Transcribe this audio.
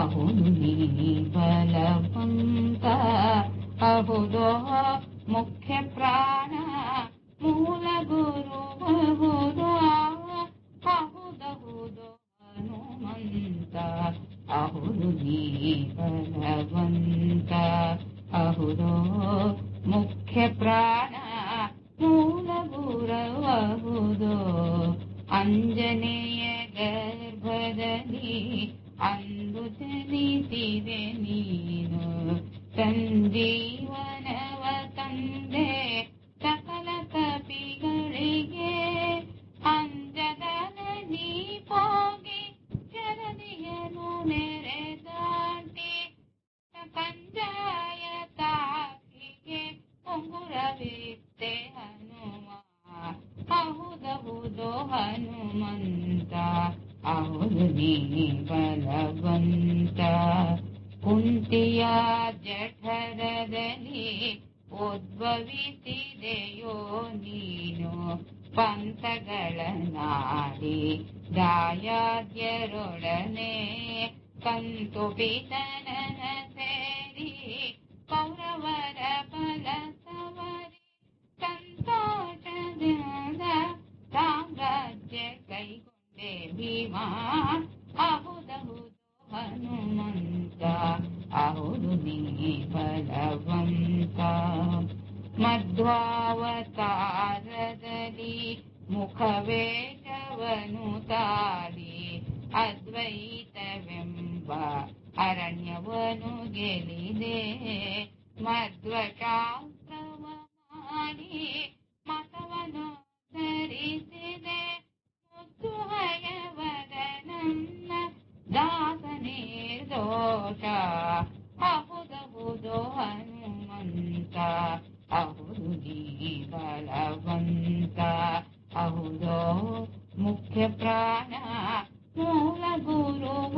अहुनी बलवन्त अहोदो मुख्यप्राणा मूल गुरो बहुदो अहुबुदो हनुमन्ता अहुनी बलवन्त अहोदो मुख्यप्राण मूलगुरवो अञ्जनीय गर्भजनी ಅಂದು ಜನಿಸಿದೆ ನೀನು ಸಂಜೀವನವ ತಂದೆ ಸಕಲ ಕಪಿಗಳಿಗೆ ಅಂಜದನ ನೀ ಹೋಗಿ ಜಗದಿಯನು ನೆರೆದಾಟಿ ಅಹುದು ನೀ ಬಲವಂತ. ಕುಂತಿಯ ಜಠರದಲ್ಲಿ ಉದ್ಭವಿಸಿದೆಯೋ ನೀನು ಪಂಥಗಳ ನಾಡಿ. ದಾಯಾದ್ಯರೊಡನೆ ಕಂತು ಪಿತನನ ಭೀಮಾ ಅಹುದಹುದು ಹನುಮಂತ ಅಹುದು ನೀ ಬಲವಂತ ಮಧ್ವಾವತಾರದಲ್ಲಿ ಮುಖವೇಷವನು ತಾಳಿ ಅದ್ವೈತವೆಂಬ ಅರಣ್ಯವನು ಗೆಲಿದೆ ಮಧ್ವಶಾಸ್ತ್ರವ ಮಾಡಿ అవును జీవలవంత అవులో ముఖ్య ప్రాణ మూల గురు